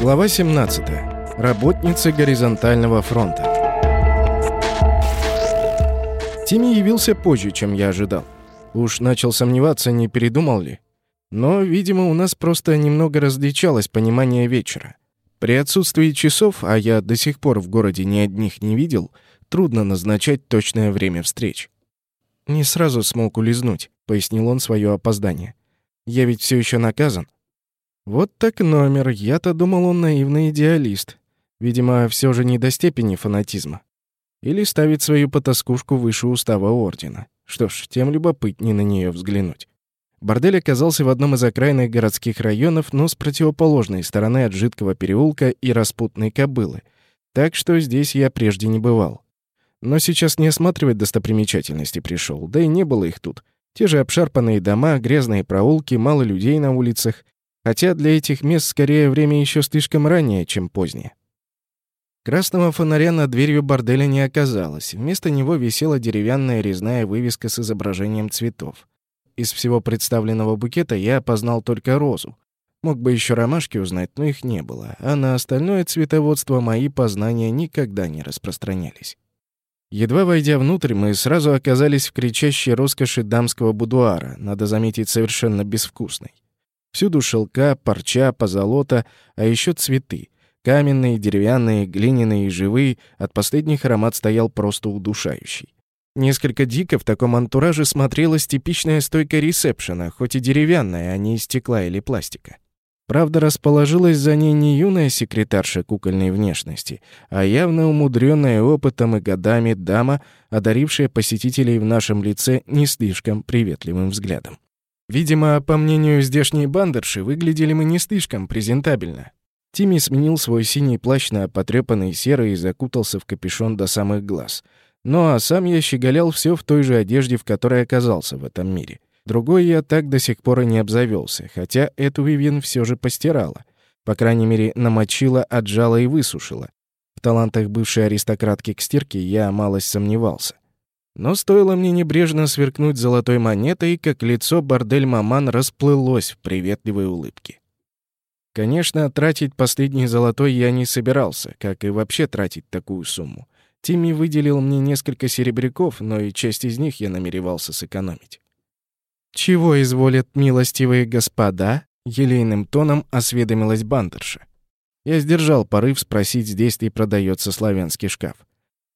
Глава 17. Работницы горизонтального фронта. Тимми явился позже, чем я ожидал. Уж начал сомневаться, не передумал ли. Но, видимо, у нас просто немного различалось понимание вечера. При отсутствии часов, а я до сих пор в городе ни одних не видел, трудно назначать точное время встреч. «Не сразу смог улизнуть», — пояснил он свое опоздание. «Я ведь все еще наказан». Вот так номер. Я-то думал, он наивный идеалист. Видимо, все же не до степени фанатизма. Или ставит свою потаскушку выше устава Ордена. Что ж, тем любопытнее на нее взглянуть. Бордель оказался в одном из окраинных городских районов, но с противоположной стороны от жидкого переулка и распутной кобылы. Так что здесь я прежде не бывал. Но сейчас не осматривать достопримечательности пришел, да и не было их тут. Те же обшарпанные дома, грязные проулки, мало людей на улицах. Хотя для этих мест скорее время еще слишком раннее, чем позднее. Красного фонаря над дверью борделя не оказалось. Вместо него висела деревянная резная вывеска с изображением цветов. Из всего представленного букета я опознал только розу. Мог бы еще ромашки узнать, но их не было, а на остальное цветоводство мои познания никогда не распространялись. Едва войдя внутрь, мы сразу оказались в кричащей роскоши дамского будуара, надо заметить, совершенно безвкусной. Всюду шелка, парча, позолота, а еще цветы. Каменные, деревянные, глиняные и живые, от последних аромат стоял просто удушающий. Несколько дико в таком антураже смотрелась типичная стойка ресепшена, хоть и деревянная, а не из стекла или пластика. Правда, расположилась за ней не юная секретарша кукольной внешности, а явно умудренная опытом и годами дама, одарившая посетителей в нашем лице не слишком приветливым взглядом. Видимо, по мнению здешней бандерши, выглядели мы не слишком презентабельно. Тимми сменил свой синий плащ на потрёпанный серый и закутался в капюшон до самых глаз — ну а сам я щеголял все в той же одежде, в которой оказался в этом мире. Другой я так до сих пор и не обзавелся, хотя эту Вивьен все же постирала. По крайней мере, намочила, отжала и высушила. В талантах бывшей аристократки к стирке я малость сомневался. Но стоило мне небрежно сверкнуть золотой монетой, как лицо бордель-маман расплылось в приветливой улыбке. Конечно, тратить последний золотой я не собирался, как и вообще тратить такую сумму. Тимми выделил мне несколько серебряков, но и часть из них я намеревался сэкономить. «Чего изволят милостивые господа?» — елейным тоном осведомилась бандерша. Я сдержал порыв спросить, здесь ли продается славянский шкаф.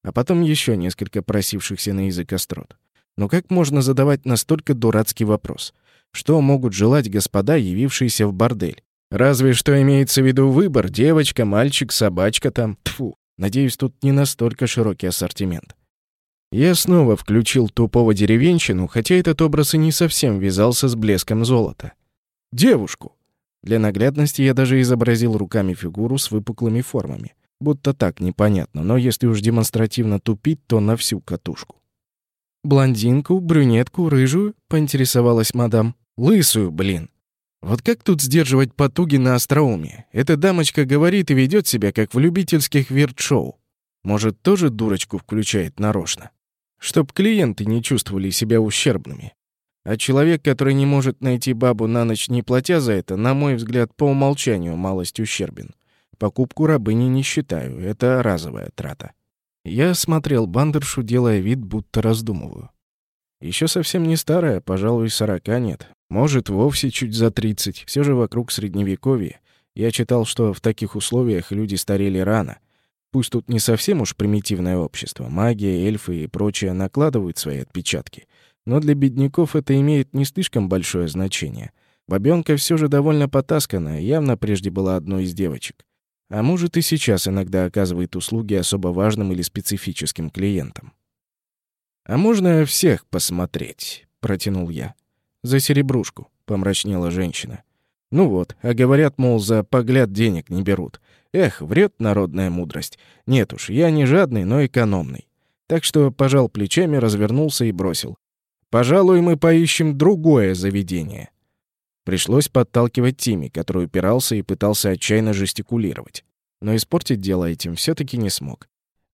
А потом еще несколько просившихся на язык острот. Но как можно задавать настолько дурацкий вопрос? Что могут желать господа, явившиеся в бордель? Разве что имеется в виду выбор, девочка, мальчик, собачка там. Тфу. Надеюсь, тут не настолько широкий ассортимент. Я снова включил тупого деревенщину, хотя этот образ и не совсем вязался с блеском золота. Девушку. Для наглядности я даже изобразил руками фигуру с выпуклыми формами. Будто так непонятно, но если уж демонстративно тупить, то на всю катушку. «Блондинку, брюнетку, рыжую?» — поинтересовалась мадам. «Лысую, блин!» Вот как тут сдерживать потуги на остроумие? Эта дамочка говорит и ведет себя, как в любительских вирт-шоу. Может, тоже дурочку включает нарочно? Чтоб клиенты не чувствовали себя ущербными. А человек, который не может найти бабу на ночь, не платя за это, на мой взгляд, по умолчанию малость ущербен. Покупку рабыни не считаю, это разовая трата. Я смотрел бандершу, делая вид, будто раздумываю. Еще совсем не старая, пожалуй, сорока нет. Может, вовсе чуть за 30. Все же вокруг средневековья. Я читал, что в таких условиях люди старели рано. Пусть тут не совсем уж примитивное общество. Магия, эльфы и прочее накладывают свои отпечатки. Но для бедняков это имеет не слишком большое значение. Бабёнка все же довольно потасканная, явно прежде была одной из девочек. А может, и сейчас иногда оказывает услуги особо важным или специфическим клиентам. «А можно всех посмотреть?» — протянул я. «За серебрушку», — помрачнела женщина. «Ну вот, а говорят, мол, за погляд денег не берут. Эх, врет народная мудрость. Нет уж, я не жадный, но экономный. Так что пожал плечами, развернулся и бросил. «Пожалуй, мы поищем другое заведение». Пришлось подталкивать Тими, который упирался и пытался отчаянно жестикулировать. Но испортить дело этим все таки не смог.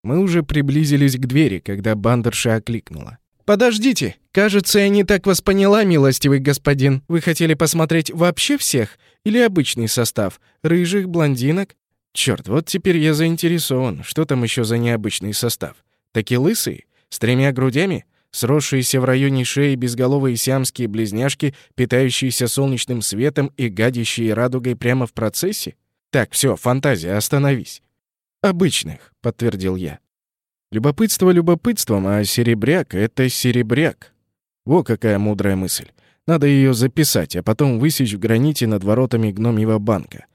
Мы уже приблизились к двери, когда бандерша окликнула. «Подождите! «Кажется, я не так вас поняла, милостивый господин. Вы хотели посмотреть вообще всех? Или обычный состав? Рыжих, блондинок?» Черт, вот теперь я заинтересован. Что там еще за необычный состав? Такие лысые? С тремя грудями? Сросшиеся в районе шеи безголовые сиамские близняшки, питающиеся солнечным светом и гадящие радугой прямо в процессе? Так, все, фантазия, остановись. «Обычных», — подтвердил я. Любопытство любопытством, а серебряк — это серебряк. Во какая мудрая мысль. Надо ее записать, а потом высечь в граните над воротами гномьего банка.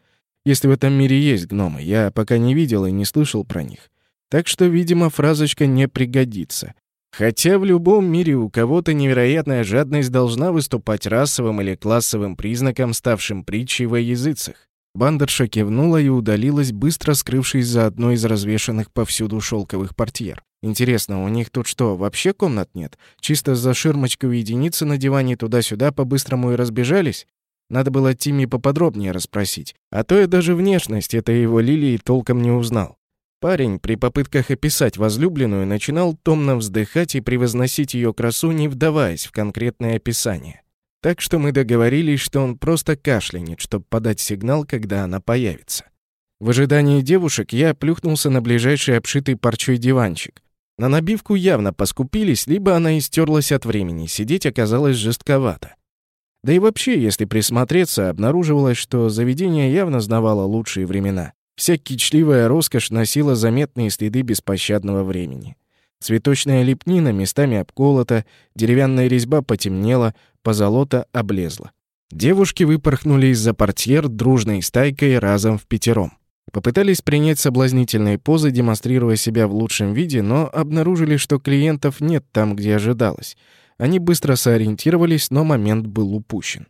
Если в этом мире есть гномы, я пока не видел и не слышал про них. Так что, видимо, фразочка не пригодится. Хотя в любом мире у кого-то невероятная жадность должна выступать расовым или классовым признаком, ставшим притчей во языцах. Бандерша кивнула и удалилась, быстро скрывшись за одной из развешанных повсюду шелковых портьер. Интересно, у них тут что, вообще комнат нет? Чисто за ширмочкой единицы на диване туда-сюда по-быстрому и разбежались? Надо было Тимми поподробнее расспросить. А то я даже внешность этой его лилии толком не узнал. Парень при попытках описать возлюбленную начинал томно вздыхать и превозносить ее красу, не вдаваясь в конкретное описание. Так что мы договорились, что он просто кашлянет, чтобы подать сигнал, когда она появится. В ожидании девушек я плюхнулся на ближайший обшитый парчой диванчик. На набивку явно поскупились, либо она истерлась от времени, сидеть оказалось жестковато. Да и вообще, если присмотреться, обнаруживалось, что заведение явно знавало лучшие времена. Вся кичливая роскошь носила заметные следы беспощадного времени. Цветочная лепнина местами обколота, деревянная резьба потемнела, позолота облезла. Девушки выпорхнули из-за портьер дружной стайкой разом в пятером. Попытались принять соблазнительные позы, демонстрируя себя в лучшем виде, но обнаружили, что клиентов нет там, где ожидалось. Они быстро сориентировались, но момент был упущен.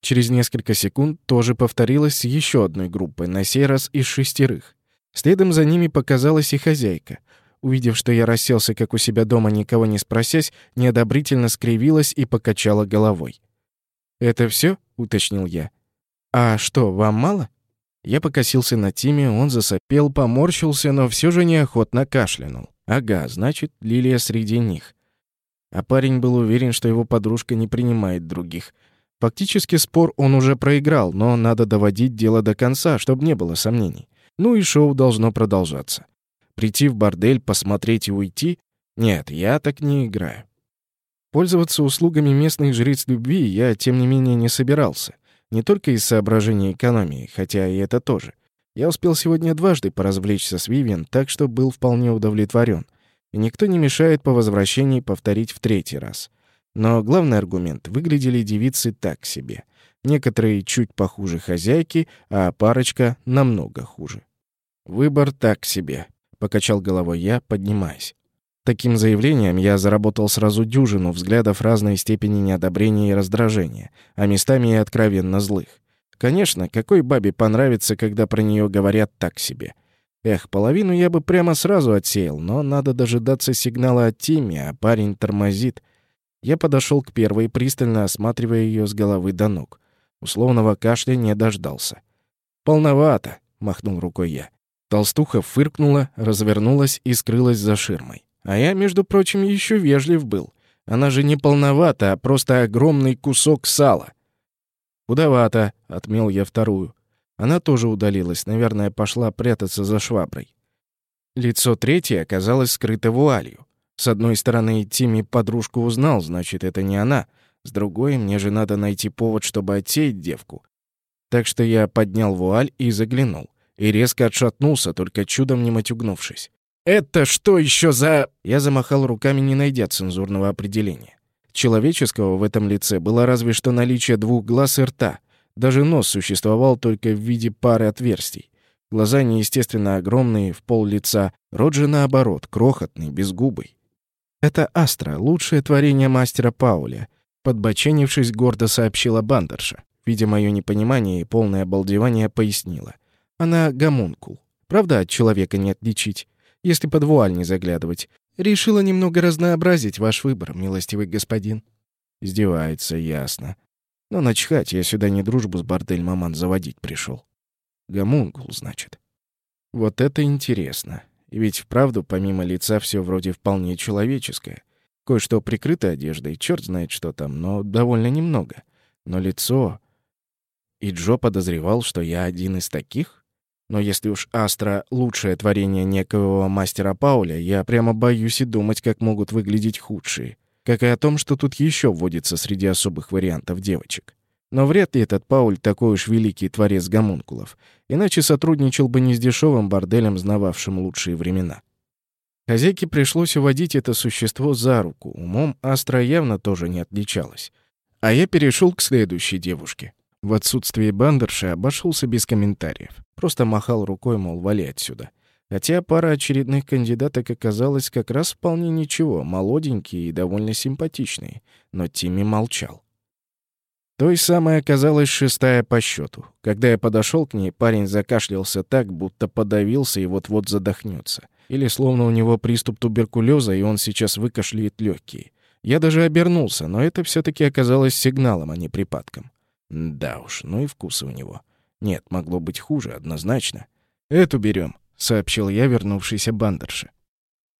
Через несколько секунд тоже повторилось с еще одной группой, на сей раз из шестерых. Следом за ними показалась и хозяйка. Увидев, что я расселся, как у себя дома, никого не спросясь, неодобрительно скривилась и покачала головой. «Это все? уточнил я. «А что, вам мало?» Я покосился на Тиме, он засопел, поморщился, но все же неохотно кашлянул. «Ага, значит, Лилия среди них». А парень был уверен, что его подружка не принимает других — Фактически спор он уже проиграл, но надо доводить дело до конца, чтобы не было сомнений. Ну и шоу должно продолжаться. Прийти в бордель, посмотреть и уйти? Нет, я так не играю. Пользоваться услугами местных жриц любви я, тем не менее, не собирался. Не только из соображений экономии, хотя и это тоже. Я успел сегодня дважды поразвлечься с Вивиан, так что был вполне удовлетворен. И никто не мешает по возвращении повторить в третий раз. Но главный аргумент — выглядели девицы так себе. Некоторые чуть похуже хозяйки, а парочка намного хуже. «Выбор так себе», — покачал головой я, поднимаясь. Таким заявлением я заработал сразу дюжину взглядов разной степени неодобрения и раздражения, а местами и откровенно злых. Конечно, какой бабе понравится, когда про нее говорят так себе? Эх, половину я бы прямо сразу отсеял, но надо дожидаться сигнала от Тимми, а парень тормозит. Я подошел к первой, пристально осматривая ее с головы до ног. Условного кашля не дождался. «Полновато», — махнул рукой я. Толстуха фыркнула, развернулась и скрылась за ширмой. А я, между прочим, еще вежлив был. Она же не полновата, а просто огромный кусок сала. «Худовато», — отмел я вторую. Она тоже удалилась, наверное, пошла прятаться за шваброй. Лицо третьей оказалось скрыто вуалью. С одной стороны, Тимми подружку узнал, значит, это не она. С другой, мне же надо найти повод, чтобы отсеять девку. Так что я поднял вуаль и заглянул. И резко отшатнулся, только чудом не матюгнувшись. «Это что еще за...» Я замахал руками, не найдя цензурного определения. Человеческого в этом лице было разве что наличие двух глаз и рта. Даже нос существовал только в виде пары отверстий. Глаза неестественно огромные, в пол лица. Рот же, наоборот, крохотный, безгубый. «Это Астра, лучшее творение мастера Пауля», — подбоченившись, гордо сообщила Бандерша. Видя мое непонимание и полное обалдевание, пояснила. «Она гомункул. Правда, от человека не отличить, если под вуаль не заглядывать. Решила немного разнообразить ваш выбор, милостивый господин». Издевается, ясно. Но начхать, я сюда не дружбу с бордель-маман заводить пришел. Гомункул, значит. Вот это интересно. Ведь вправду помимо лица все вроде вполне человеческое. Кое-что прикрыто одеждой, черт знает что там, но довольно немного. Но лицо... И Джо подозревал, что я один из таких? Но если уж Астра — лучшее творение некоего мастера Пауля, я прямо боюсь и думать, как могут выглядеть худшие. Как и о том, что тут еще вводится среди особых вариантов девочек. Но вряд ли этот Пауль такой уж великий творец гомункулов, иначе сотрудничал бы не с дешевым борделем, знававшим лучшие времена. Хозяйке пришлось уводить это существо за руку, умом Астра явно тоже не отличалась. А я перешел к следующей девушке. В отсутствие бандерши обошелся без комментариев. Просто махал рукой, мол, вали отсюда. Хотя пара очередных кандидаток оказалась как раз вполне ничего, молоденькие и довольно симпатичные. Но Тимми молчал. Той самой оказалась шестая по счету. Когда я подошел к ней, парень закашлялся так, будто подавился и вот-вот задохнется. Или словно у него приступ туберкулеза, и он сейчас выкашляет легкие. Я даже обернулся, но это все таки оказалось сигналом, а не припадком. Да уж, ну и вкусы у него. Нет, могло быть хуже, однозначно. «Эту берем, сообщил я вернувшейся бандерше.